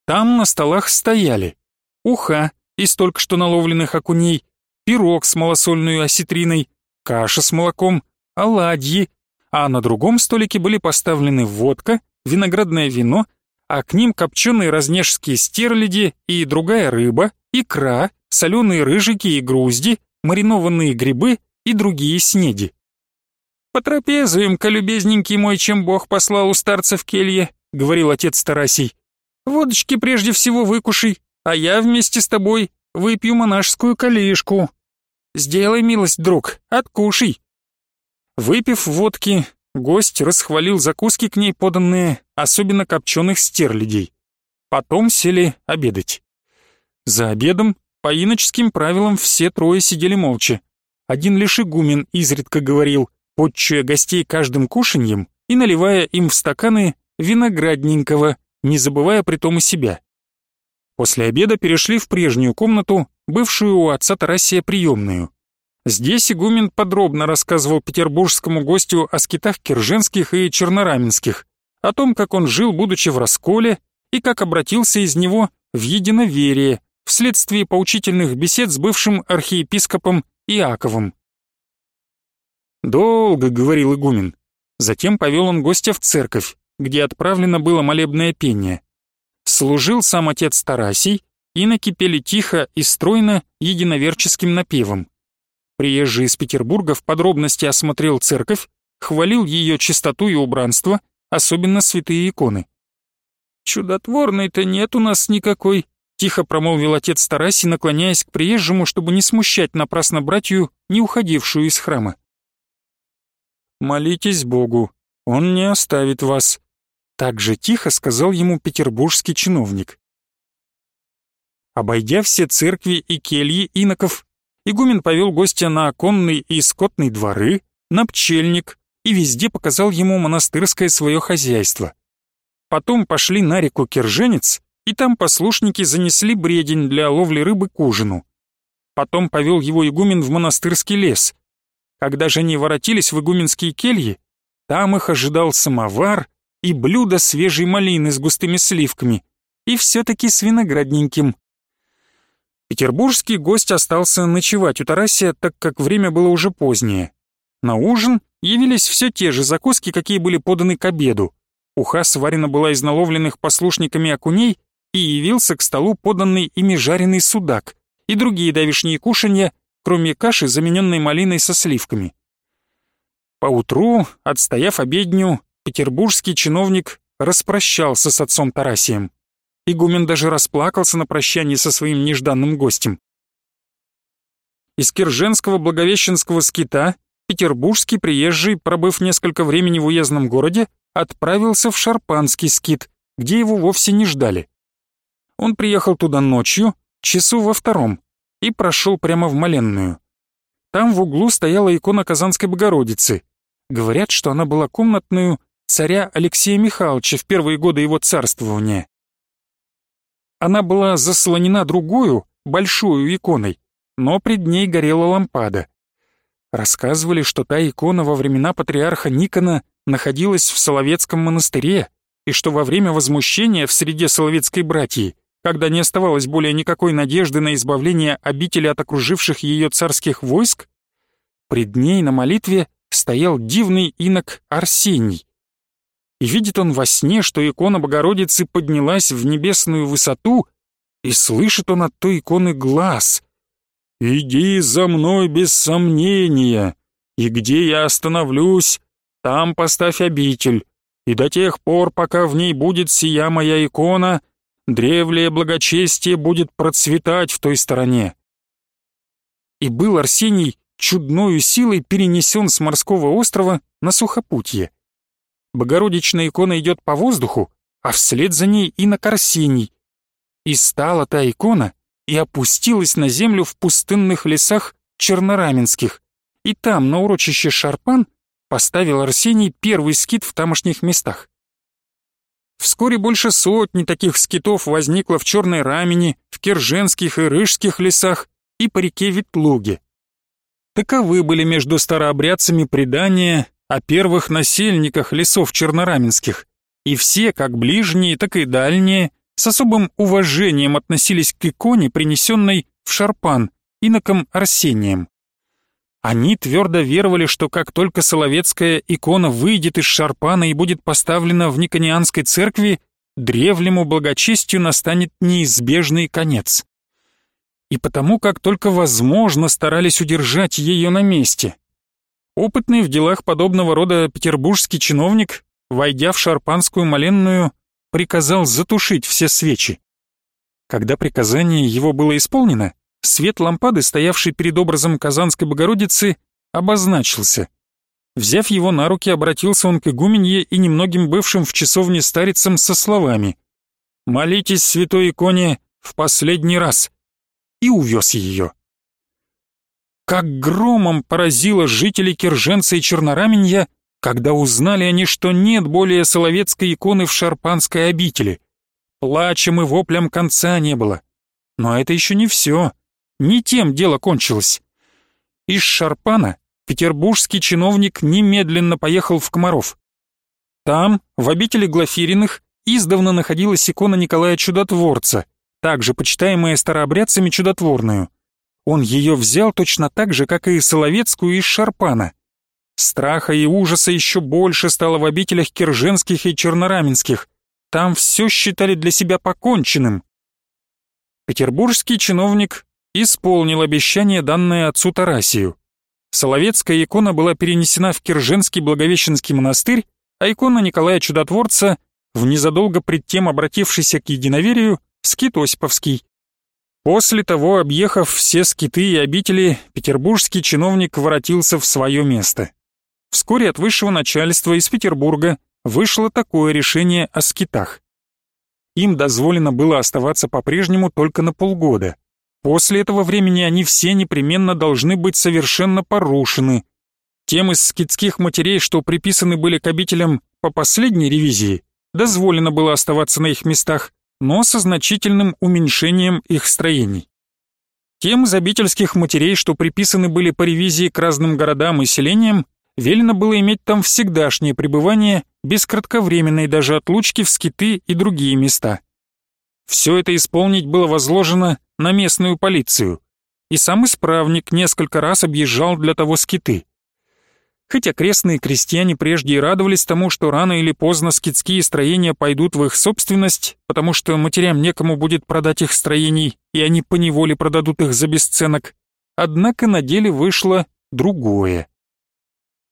Там на столах стояли уха из только что наловленных окуней, пирог с малосольной осетриной, каша с молоком, оладьи, а на другом столике были поставлены водка, виноградное вино а к ним копченые разнежские стерляди и другая рыба, икра, соленые рыжики и грузди, маринованные грибы и другие снеди. «Потрапезуем-ка, любезненький мой, чем Бог послал у старца в келье», — говорил отец Тарасий. «Водочки прежде всего выкушай, а я вместе с тобой выпью монашескую калишку. Сделай милость, друг, откушай». Выпив водки, Гость расхвалил закуски к ней поданные, особенно копченых стерлядей. Потом сели обедать. За обедом, по иноческим правилам, все трое сидели молча. Один лишь игумен изредка говорил, подчуя гостей каждым кушаньем и наливая им в стаканы виноградненького, не забывая при том и себя. После обеда перешли в прежнюю комнату, бывшую у отца Тарасия приемную. Здесь игумен подробно рассказывал петербургскому гостю о скитах кирженских и чернораменских, о том, как он жил, будучи в расколе, и как обратился из него в единоверие вследствие поучительных бесед с бывшим архиепископом Иаковым. «Долго», — говорил игумен. Затем повел он гостя в церковь, где отправлено было молебное пение. Служил сам отец Тарасий, и накипели тихо и стройно единоверческим напевом. Приезжий из Петербурга в подробности осмотрел церковь, хвалил ее чистоту и убранство, особенно святые иконы. «Чудотворной-то нет у нас никакой», — тихо промолвил отец Тараси, наклоняясь к приезжему, чтобы не смущать напрасно братью, не уходившую из храма. «Молитесь Богу, он не оставит вас», — так же тихо сказал ему петербургский чиновник. Обойдя все церкви и кельи иноков, игумен повел гостя на оконный и скотный дворы, на пчельник и везде показал ему монастырское свое хозяйство. Потом пошли на реку Кирженец, и там послушники занесли бредень для ловли рыбы к ужину. Потом повел его игумен в монастырский лес. Когда же они воротились в игуменские кельи, там их ожидал самовар и блюдо свежей малины с густыми сливками, и все-таки с виноградненьким. Петербургский гость остался ночевать у Тарасия, так как время было уже позднее. На ужин явились все те же закуски, какие были поданы к обеду. Уха сварена была из наловленных послушниками окуней, и явился к столу поданный ими жареный судак и другие давишние кушанья, кроме каши, замененной малиной со сливками. Поутру, отстояв обедню, петербургский чиновник распрощался с отцом Тарасием. Игумен даже расплакался на прощании со своим нежданным гостем. Из Кирженского благовещенского скита петербургский приезжий, пробыв несколько времени в уездном городе, отправился в Шарпанский скит, где его вовсе не ждали. Он приехал туда ночью, часу во втором, и прошел прямо в моленную. Там в углу стояла икона Казанской Богородицы. Говорят, что она была комнатную царя Алексея Михайловича в первые годы его царствования. Она была заслонена другую, большую иконой, но пред ней горела лампада. Рассказывали, что та икона во времена патриарха Никона находилась в Соловецком монастыре, и что во время возмущения в среде Соловецкой братьи, когда не оставалось более никакой надежды на избавление обители от окруживших ее царских войск, пред ней на молитве стоял дивный инок Арсений. И видит он во сне, что икона Богородицы поднялась в небесную высоту, и слышит он от той иконы глаз, «Иди за мной без сомнения, и где я остановлюсь, там поставь обитель, и до тех пор, пока в ней будет сия моя икона, древлее благочестие будет процветать в той стороне». И был Арсений чудною силой перенесен с морского острова на сухопутье. Богородичная икона идет по воздуху, а вслед за ней и на Арсений. И стала та икона и опустилась на землю в пустынных лесах Чернораменских, и там, на урочище Шарпан, поставил Арсений первый скит в тамошних местах. Вскоре больше сотни таких скитов возникло в Черной Рамени, в Керженских и Рыжских лесах и по реке Ветлуге. Таковы были между старообрядцами предания о первых насельниках лесов чернораменских, и все, как ближние, так и дальние, с особым уважением относились к иконе, принесенной в Шарпан, иноком Арсением. Они твердо веровали, что как только Соловецкая икона выйдет из Шарпана и будет поставлена в Никонианской церкви, древнему благочестию настанет неизбежный конец. И потому, как только возможно, старались удержать ее на месте. Опытный в делах подобного рода петербургский чиновник, войдя в Шарпанскую моленную, приказал затушить все свечи. Когда приказание его было исполнено, свет лампады, стоявший перед образом Казанской Богородицы, обозначился. Взяв его на руки, обратился он к игуменье и немногим бывшим в часовне старицам со словами «Молитесь, святой иконе, в последний раз!» и увез ее. Как громом поразило жителей Кирженца и Чернораменья когда узнали они, что нет более соловецкой иконы в Шарпанской обители. Плачем и воплям конца не было. Но это еще не все. Не тем дело кончилось. Из Шарпана петербургский чиновник немедленно поехал в Комаров. Там, в обители Глафириных, издавна находилась икона Николая Чудотворца, также почитаемая старообрядцами чудотворную. Он ее взял точно так же, как и Соловецкую из Шарпана. Страха и ужаса еще больше стало в обителях Кирженских и Чернораменских. Там все считали для себя поконченным. Петербургский чиновник исполнил обещание, данное отцу Тарасию. Соловецкая икона была перенесена в Кирженский Благовещенский монастырь, а икона Николая Чудотворца, в незадолго пред тем обратившийся к единоверию, скит Осиповский. После того, объехав все скиты и обители, петербургский чиновник воротился в свое место. Вскоре от высшего начальства из Петербурга вышло такое решение о скитах. Им дозволено было оставаться по-прежнему только на полгода. После этого времени они все непременно должны быть совершенно порушены. Тем из скитских матерей, что приписаны были к обителям по последней ревизии, дозволено было оставаться на их местах, но со значительным уменьшением их строений. Тем из обительских матерей, что приписаны были по ревизии к разным городам и селениям, велено было иметь там всегдашнее пребывание, без кратковременной даже отлучки в скиты и другие места. Все это исполнить было возложено на местную полицию, и сам исправник несколько раз объезжал для того скиты. Хотя окрестные крестьяне прежде и радовались тому, что рано или поздно скитские строения пойдут в их собственность, потому что матерям некому будет продать их строений, и они поневоле продадут их за бесценок, однако на деле вышло другое.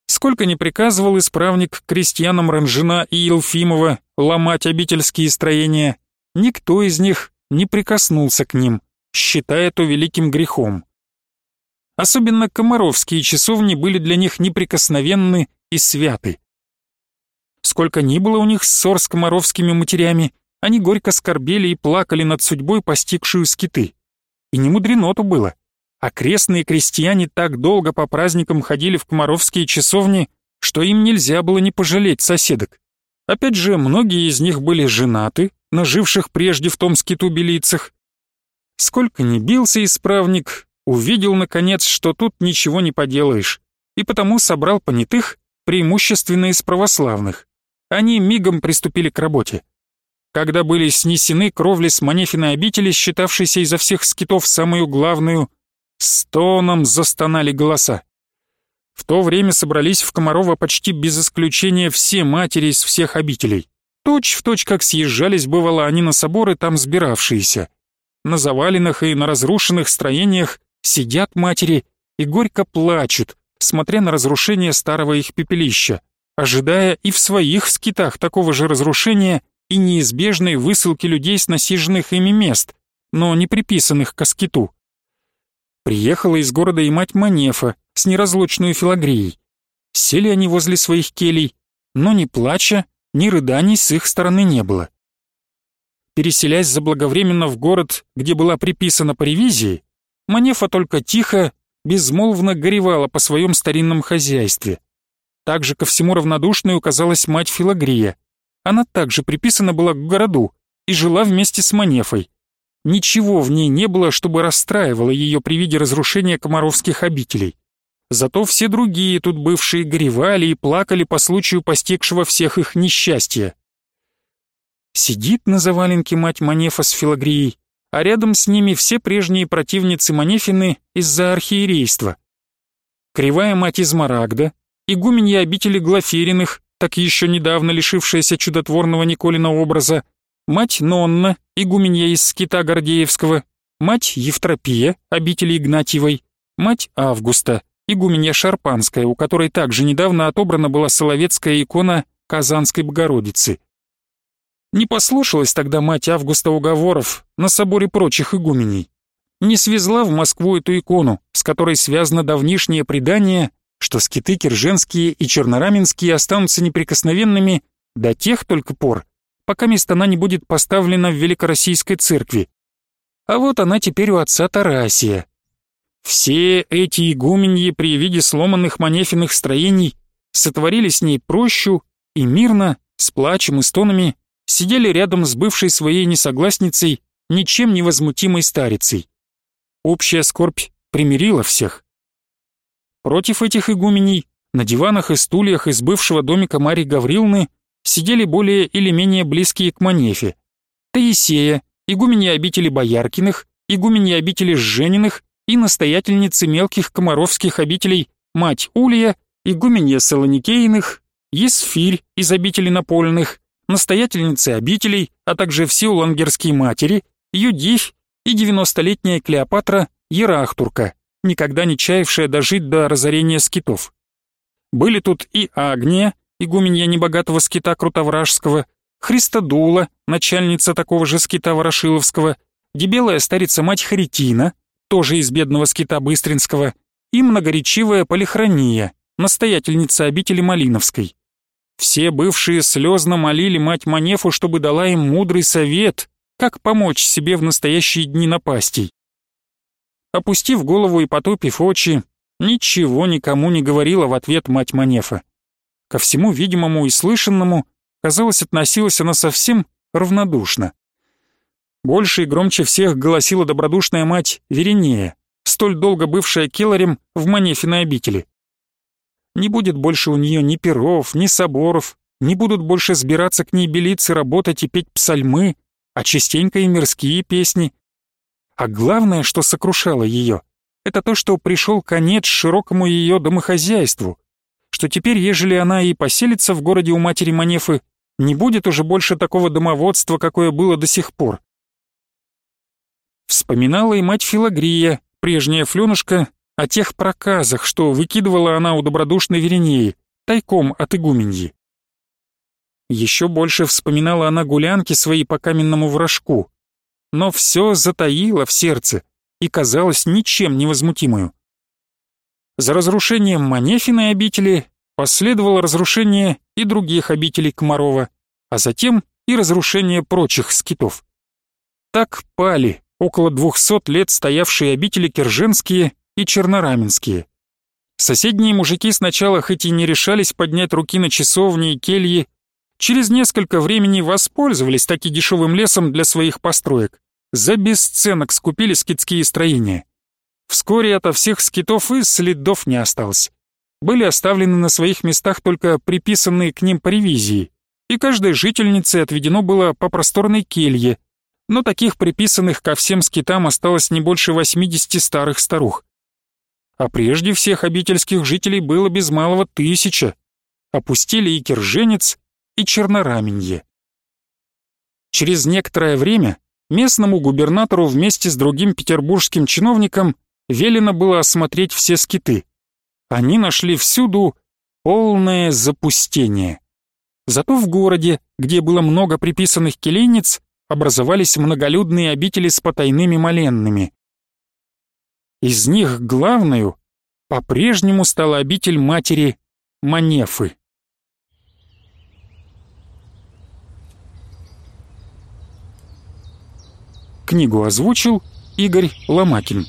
Сколько ни приказывал исправник крестьянам Ранжина и Елфимова ломать обительские строения, никто из них не прикоснулся к ним, считая то великим грехом. Особенно комаровские часовни были для них неприкосновенны и святы. Сколько ни было у них ссор с комаровскими матерями, они горько скорбели и плакали над судьбой, постигшую скиты. И не мудрено-то было. Окрестные крестьяне так долго по праздникам ходили в комаровские часовни, что им нельзя было не пожалеть соседок. Опять же, многие из них были женаты, наживших прежде в том скиту белицах. Сколько ни бился исправник, увидел, наконец, что тут ничего не поделаешь, и потому собрал понятых, преимущественно из православных. Они мигом приступили к работе. Когда были снесены кровли с Манефиной обители, считавшейся изо всех скитов самую главную, стоном застонали голоса. В то время собрались в Комарова почти без исключения все матери из всех обителей. Точь в точь, как съезжались, бывало, они на соборы там сбиравшиеся. На заваленных и на разрушенных строениях сидят матери и горько плачут, смотря на разрушение старого их пепелища, ожидая и в своих скитах такого же разрушения и неизбежной высылки людей с насиженных ими мест, но не приписанных к скиту. Приехала из города и мать Манефа с неразлучной Филагрией. Сели они возле своих келей, но ни плача, ни рыданий с их стороны не было. Переселясь заблаговременно в город, где была приписана по ревизии, Манефа только тихо, безмолвно горевала по своем старинном хозяйстве. Также ко всему равнодушной указалась мать Филагрия. Она также приписана была к городу и жила вместе с Манефой. Ничего в ней не было, чтобы расстраивало ее при виде разрушения комаровских обителей. Зато все другие тут бывшие горевали и плакали по случаю постигшего всех их несчастья. Сидит на заваленке мать Манефа с Филагрией, а рядом с ними все прежние противницы Манефины из-за архиерейства. Кривая мать из Марагда, игуменья обители Глафериных, так еще недавно лишившаяся чудотворного Николина образа, мать Нонна, игуменья из скита Гордеевского, мать Евтропия, обители Игнатьевой, мать Августа, игуменья Шарпанская, у которой также недавно отобрана была соловецкая икона Казанской Богородицы. Не послушалась тогда мать Августа уговоров на соборе прочих игуменей. Не свезла в Москву эту икону, с которой связано давнишнее предание, что скиты кирженские и чернораменские останутся неприкосновенными до тех только пор, пока место она не будет поставлена в Великороссийской церкви. А вот она теперь у отца Тарасия, все эти игуменьи при виде сломанных манефиных строений сотворили с ней прощу и мирно, с плачем и стонами, сидели рядом с бывшей своей несогласницей, ничем не возмутимой старицей. Общая скорбь примирила всех. Против этих игуменей на диванах и стульях из бывшего домика Марии Гаврилны сидели более или менее близкие к Манефе. Таисея, игуменья обители Бояркиных, игуменья обители Жжениных и настоятельницы мелких комаровских обителей мать Улья, игуменья Солоникейных, Есфирь из обителей Напольных, настоятельницы обителей, а также все улангерские матери, Юдивь и девяностолетняя Клеопатра Ерахтурка, никогда не чаявшая дожить до разорения скитов. Были тут и Агния, игуменья небогатого скита Крутовражского, Христодула, начальница такого же скита Ворошиловского, дебелая старица-мать Харитина, тоже из бедного скита Быстринского, и многоречивая Полихрония, настоятельница обители Малиновской. Все бывшие слезно молили мать Манефу, чтобы дала им мудрый совет, как помочь себе в настоящие дни напастей. Опустив голову и потупив очи, ничего никому не говорила в ответ мать Манефа. Ко всему видимому и слышанному, казалось, относилась она совсем равнодушно. Больше и громче всех голосила добродушная мать Веринея, столь долго бывшая келарем в Манефиной обители. Не будет больше у нее ни перов, ни соборов, не будут больше сбираться к ней белицы, работать и петь псальмы, а частенько и мирские песни. А главное, что сокрушало ее, это то, что пришел конец широкому ее домохозяйству, что теперь, ежели она и поселится в городе у матери Манефы, не будет уже больше такого домоводства, какое было до сих пор. Вспоминала и мать Филагрия, прежняя Флёнушка, о тех проказах, что выкидывала она у добродушной Веренеи, тайком от игуменьи. Еще больше вспоминала она гулянки свои по каменному вражку, но все затаило в сердце и казалось ничем невозмутимую. За разрушением Манефиной обители последовало разрушение и других обителей Комарова, а затем и разрушение прочих скитов. Так пали около двухсот лет стоявшие обители Керженские и Чернораменские. Соседние мужики сначала хоть и не решались поднять руки на часовни и кельи, через несколько времени воспользовались таки дешевым лесом для своих построек. За бесценок скупили скитские строения. Вскоре ото всех скитов и следов не осталось. Были оставлены на своих местах только приписанные к ним по ревизии, и каждой жительнице отведено было по просторной келье, но таких приписанных ко всем скитам осталось не больше 80 старых старух. А прежде всех обительских жителей было без малого тысяча. Опустили и Кирженец, и Чернораменье. Через некоторое время местному губернатору вместе с другим петербургским чиновником велено было осмотреть все скиты. Они нашли всюду полное запустение. Зато в городе, где было много приписанных келейниц, образовались многолюдные обители с потайными моленными. Из них главную по-прежнему стала обитель матери Манефы. Книгу озвучил Игорь Ломакин.